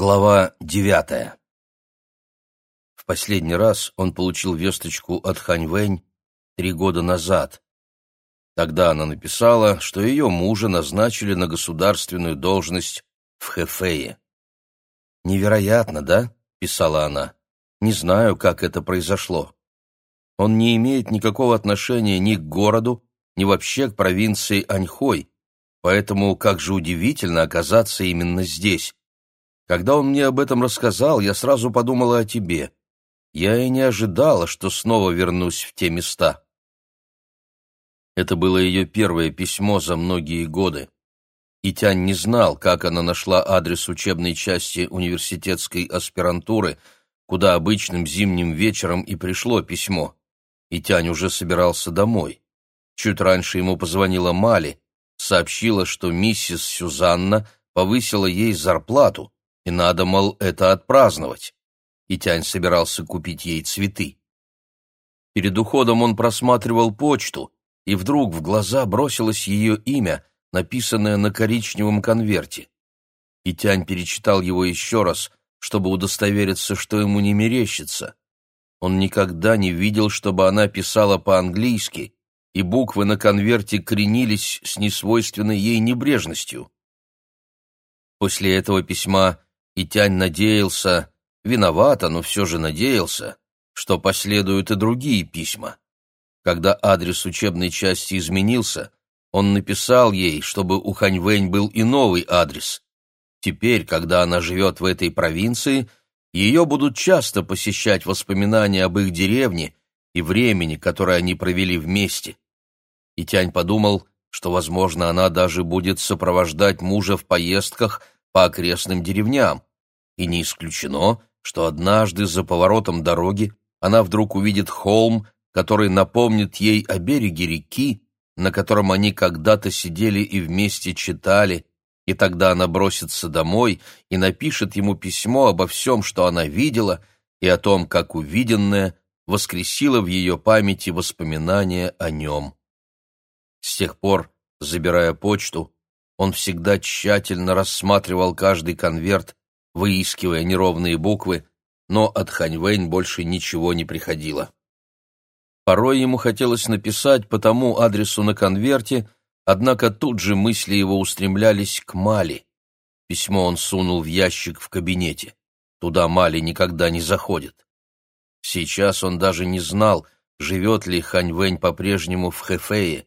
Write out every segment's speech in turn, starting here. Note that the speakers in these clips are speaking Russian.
Глава девятая В последний раз он получил весточку от Хань Вэнь три года назад. Тогда она написала, что ее мужа назначили на государственную должность в Хэфэе. «Невероятно, да?» — писала она. «Не знаю, как это произошло. Он не имеет никакого отношения ни к городу, ни вообще к провинции Аньхой, поэтому как же удивительно оказаться именно здесь» Когда он мне об этом рассказал, я сразу подумала о тебе. Я и не ожидала, что снова вернусь в те места. Это было ее первое письмо за многие годы. И Тянь не знал, как она нашла адрес учебной части университетской аспирантуры, куда обычным зимним вечером и пришло письмо. И Тянь уже собирался домой. Чуть раньше ему позвонила Мали, сообщила, что миссис Сюзанна повысила ей зарплату, и надо, мол, это отпраздновать. И Тянь собирался купить ей цветы. Перед уходом он просматривал почту, и вдруг в глаза бросилось ее имя, написанное на коричневом конверте. И Тянь перечитал его еще раз, чтобы удостовериться, что ему не мерещится. Он никогда не видел, чтобы она писала по-английски, и буквы на конверте кренились с несвойственной ей небрежностью. После этого письма и Тянь надеялся, виновато, но все же надеялся, что последуют и другие письма. Когда адрес учебной части изменился, он написал ей, чтобы у Ханьвэнь был и новый адрес. Теперь, когда она живет в этой провинции, ее будут часто посещать воспоминания об их деревне и времени, которое они провели вместе. И Тянь подумал, что, возможно, она даже будет сопровождать мужа в поездках по окрестным деревням, и не исключено, что однажды за поворотом дороги она вдруг увидит холм, который напомнит ей о береге реки, на котором они когда-то сидели и вместе читали, и тогда она бросится домой и напишет ему письмо обо всем, что она видела, и о том, как увиденное воскресило в ее памяти воспоминания о нем. С тех пор, забирая почту, он всегда тщательно рассматривал каждый конверт, выискивая неровные буквы, но от Ханьвэнь больше ничего не приходило. Порой ему хотелось написать по тому адресу на конверте, однако тут же мысли его устремлялись к Мали. Письмо он сунул в ящик в кабинете. Туда Мали никогда не заходит. Сейчас он даже не знал, живет ли Ханьвэнь по-прежнему в Хэфэе.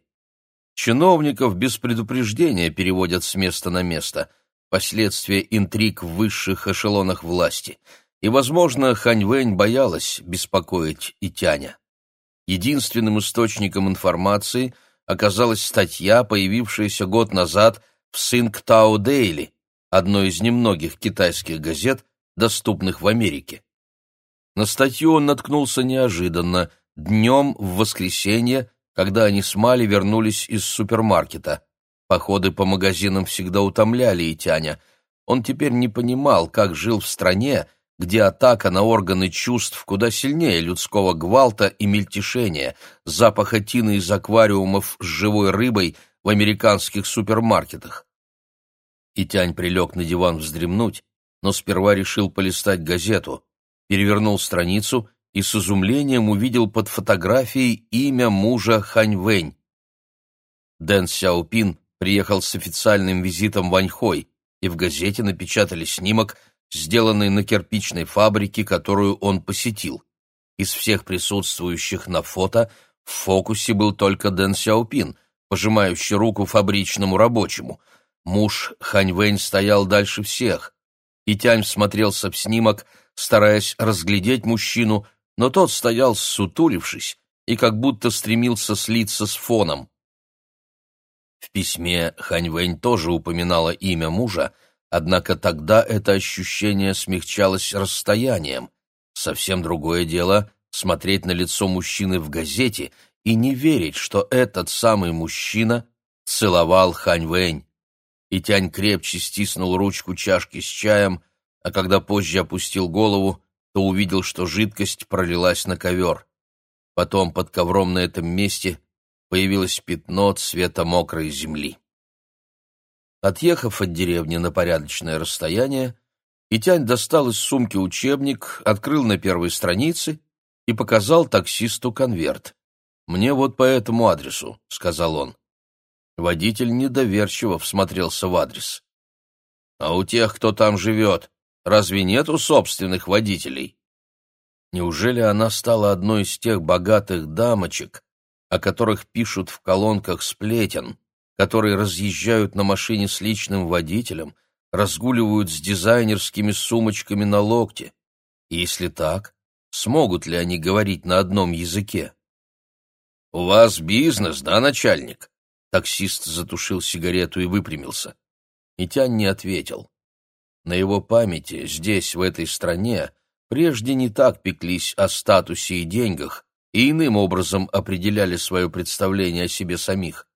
Чиновников без предупреждения переводят с места на место, последствия интриг в высших эшелонах власти, и, возможно, Ханьвэнь боялась беспокоить Итяня. Единственным источником информации оказалась статья, появившаяся год назад в Сингтау Дейли, одной из немногих китайских газет, доступных в Америке. На статью он наткнулся неожиданно, днем в воскресенье, когда они с Мали вернулись из супермаркета. Походы по магазинам всегда утомляли Итяня. Он теперь не понимал, как жил в стране, где атака на органы чувств куда сильнее людского гвалта и мельтешения, запаха тины из аквариумов с живой рыбой в американских супермаркетах. Итянь прилег на диван вздремнуть, но сперва решил полистать газету, перевернул страницу и с изумлением увидел под фотографией имя мужа Хань Вэнь. Дэн Сяопин приехал с официальным визитом в Аньхой, и в газете напечатали снимок, сделанный на кирпичной фабрике, которую он посетил. Из всех присутствующих на фото в фокусе был только Дэн Сяопин, пожимающий руку фабричному рабочему. Муж Хань Вэнь стоял дальше всех. И Тянь смотрелся в снимок, стараясь разглядеть мужчину, но тот стоял сутулившись и как будто стремился слиться с фоном. В письме Хань Вэнь тоже упоминала имя мужа, однако тогда это ощущение смягчалось расстоянием. Совсем другое дело — смотреть на лицо мужчины в газете и не верить, что этот самый мужчина целовал Хань Вэнь. И Тянь крепче стиснул ручку чашки с чаем, а когда позже опустил голову, то увидел, что жидкость пролилась на ковер. Потом под ковром на этом месте появилось пятно цвета мокрой земли. Отъехав от деревни на порядочное расстояние, И Тянь достал из сумки учебник, открыл на первой странице и показал таксисту конверт. «Мне вот по этому адресу», — сказал он. Водитель недоверчиво всмотрелся в адрес. «А у тех, кто там живет, разве нету собственных водителей?» Неужели она стала одной из тех богатых дамочек, о которых пишут в колонках сплетен, которые разъезжают на машине с личным водителем, разгуливают с дизайнерскими сумочками на локте? Если так, смогут ли они говорить на одном языке? «У вас бизнес, да, начальник?» Таксист затушил сигарету и выпрямился. И Тянь не ответил. На его памяти, здесь, в этой стране, прежде не так пеклись о статусе и деньгах и иным образом определяли свое представление о себе самих.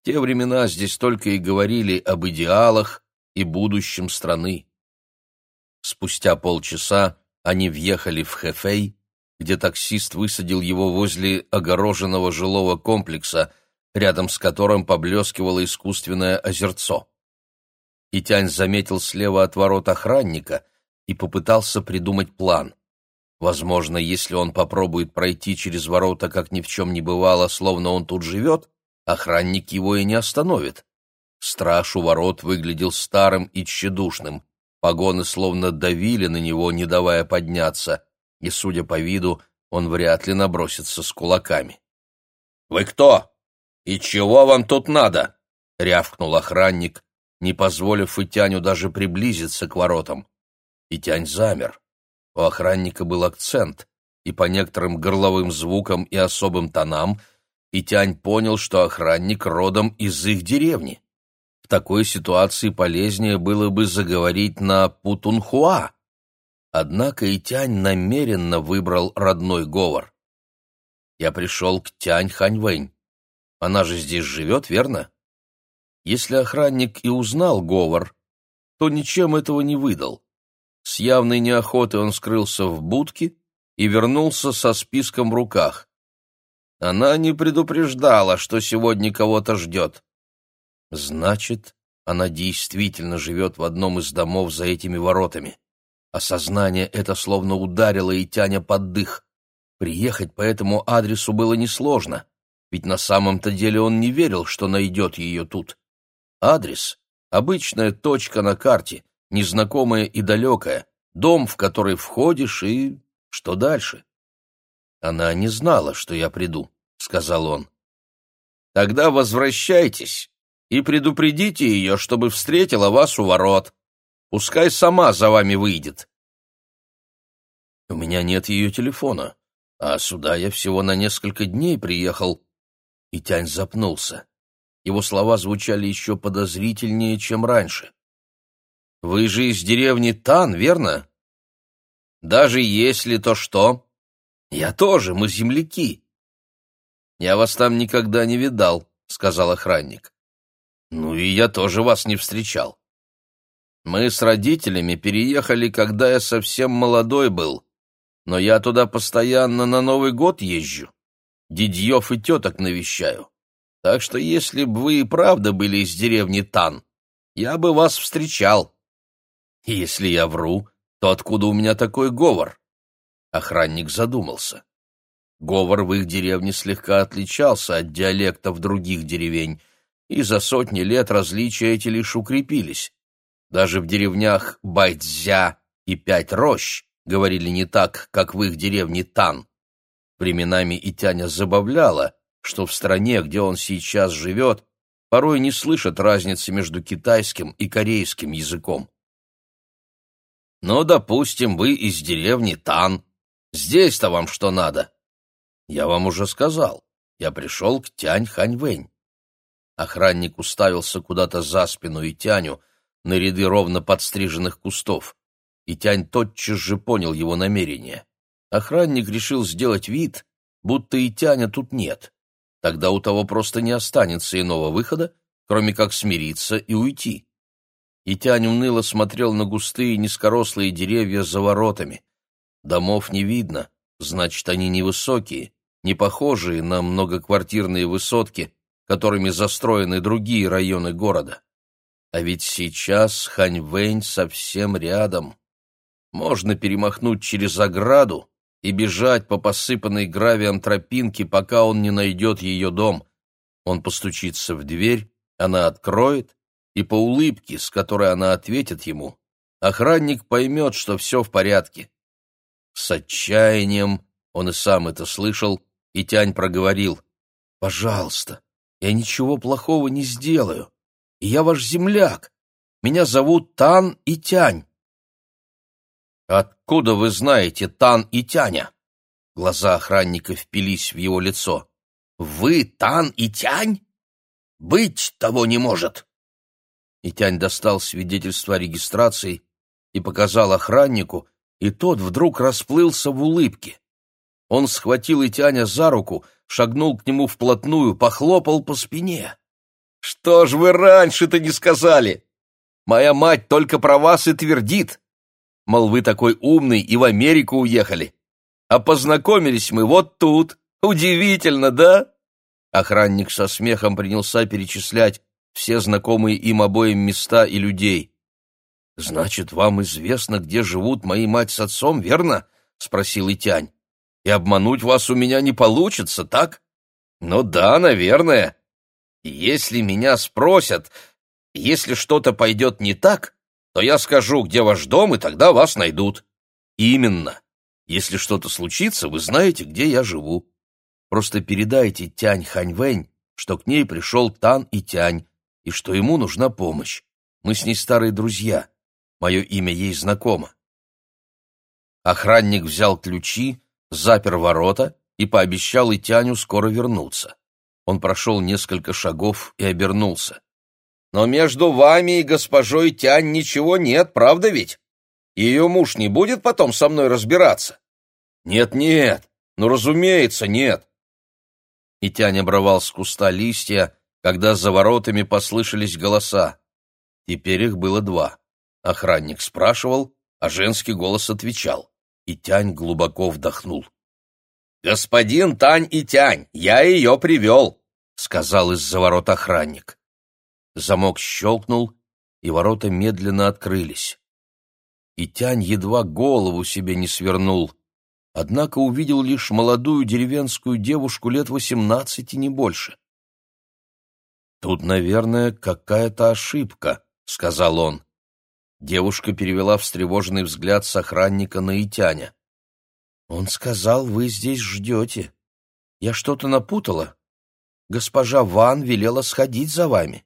В те времена здесь только и говорили об идеалах и будущем страны. Спустя полчаса они въехали в Хэфэй, где таксист высадил его возле огороженного жилого комплекса, рядом с которым поблескивало искусственное озерцо. Итянь заметил слева от ворот охранника и попытался придумать план. Возможно, если он попробует пройти через ворота, как ни в чем не бывало, словно он тут живет, охранник его и не остановит. Страж у ворот выглядел старым и тщедушным, погоны словно давили на него, не давая подняться, и, судя по виду, он вряд ли набросится с кулаками. «Вы кто?» «И чего вам тут надо?» — рявкнул охранник, не позволив Итяню даже приблизиться к воротам. Итянь замер. У охранника был акцент, и по некоторым горловым звукам и особым тонам Итянь понял, что охранник родом из их деревни. В такой ситуации полезнее было бы заговорить на путунхуа. Однако Итянь намеренно выбрал родной говор. «Я пришел к Тянь Ханьвэнь. Она же здесь живет, верно? Если охранник и узнал говор, то ничем этого не выдал. С явной неохотой он скрылся в будке и вернулся со списком в руках. Она не предупреждала, что сегодня кого-то ждет. Значит, она действительно живет в одном из домов за этими воротами. Осознание это словно ударило и тяня под дых. Приехать по этому адресу было несложно ведь на самом-то деле он не верил, что найдет ее тут. Адрес — обычная точка на карте, незнакомая и далекая, дом, в который входишь, и что дальше? Она не знала, что я приду, — сказал он. Тогда возвращайтесь и предупредите ее, чтобы встретила вас у ворот. Пускай сама за вами выйдет. У меня нет ее телефона, а сюда я всего на несколько дней приехал, и Тянь запнулся. Его слова звучали еще подозрительнее, чем раньше. «Вы же из деревни Тан, верно?» «Даже если то что?» «Я тоже, мы земляки». «Я вас там никогда не видал», — сказал охранник. «Ну и я тоже вас не встречал. Мы с родителями переехали, когда я совсем молодой был, но я туда постоянно на Новый год езжу дедьев и теток навещаю. Так что если бы вы и правда были из деревни Тан, я бы вас встречал. Если я вру, то откуда у меня такой говор? Охранник задумался. Говор в их деревне слегка отличался от диалектов других деревень, и за сотни лет различия эти лишь укрепились. Даже в деревнях Байцзя и Пять Рощ говорили не так, как в их деревне Тан. Временами Тяня забавляла, что в стране, где он сейчас живет, порой не слышат разницы между китайским и корейским языком. «Ну, допустим, вы из деревни Тан. Здесь-то вам что надо?» «Я вам уже сказал. Я пришел к Тянь Ханьвэнь». Охранник уставился куда-то за спину и Тяню, на ряды ровно подстриженных кустов, и Тянь тотчас же понял его намерение. Охранник решил сделать вид, будто и тяня тут нет. Тогда у того просто не останется иного выхода, кроме как смириться и уйти. И тянь уныло смотрел на густые низкорослые деревья за воротами. Домов не видно, значит, они невысокие, не похожие на многоквартирные высотки, которыми застроены другие районы города. А ведь сейчас Ханьвэнь совсем рядом. можно перемахнуть через ограду и бежать по посыпанной гравием тропинке, пока он не найдет ее дом. Он постучится в дверь, она откроет, и по улыбке, с которой она ответит ему, охранник поймет, что все в порядке. С отчаянием, он и сам это слышал, и Тянь проговорил, «Пожалуйста, я ничего плохого не сделаю, я ваш земляк. Меня зовут Тан и Тянь». «Откуда вы знаете Тан и Тяня?» Глаза охранника впились в его лицо. «Вы Тан и Тянь? Быть того не может!» И Тянь достал свидетельство о регистрации и показал охраннику, и тот вдруг расплылся в улыбке. Он схватил Итяня за руку, шагнул к нему вплотную, похлопал по спине. «Что ж вы раньше-то не сказали? Моя мать только про вас и твердит. Мол, вы такой умный и в Америку уехали. А познакомились мы вот тут. Удивительно, да?» Охранник со смехом принялся перечислять все знакомые им обоим места и людей. «Значит, вам известно, где живут мои мать с отцом, верно?» — спросил Итянь. «И обмануть вас у меня не получится, так?» «Ну да, наверное. Если меня спросят, если что-то пойдет не так, то я скажу, где ваш дом, и тогда вас найдут». «Именно. Если что-то случится, вы знаете, где я живу. Просто передайте Тянь Ханьвэнь, что к ней пришел Тан и Тянь, и что ему нужна помощь. Мы с ней старые друзья. Мое имя ей знакомо. Охранник взял ключи, запер ворота и пообещал Итяню скоро вернуться. Он прошел несколько шагов и обернулся. «Но между вами и госпожой Тянь ничего нет, правда ведь? Ее муж не будет потом со мной разбираться?» «Нет-нет, ну, разумеется, нет». И Тянь обрывал с куста листья, когда за воротами послышались голоса. Теперь их было два. Охранник спрашивал, а женский голос отвечал, и Тянь глубоко вдохнул. «Господин Тань и Тянь, я ее привел», — сказал из-за ворот охранник. Замок щелкнул, и ворота медленно открылись. И Тянь едва голову себе не свернул, однако увидел лишь молодую деревенскую девушку лет восемнадцати, не больше. «Тут, наверное, какая-то ошибка», — сказал он. Девушка перевела встревоженный взгляд с охранника на Итяня. «Он сказал, вы здесь ждете. Я что-то напутала. Госпожа Ван велела сходить за вами».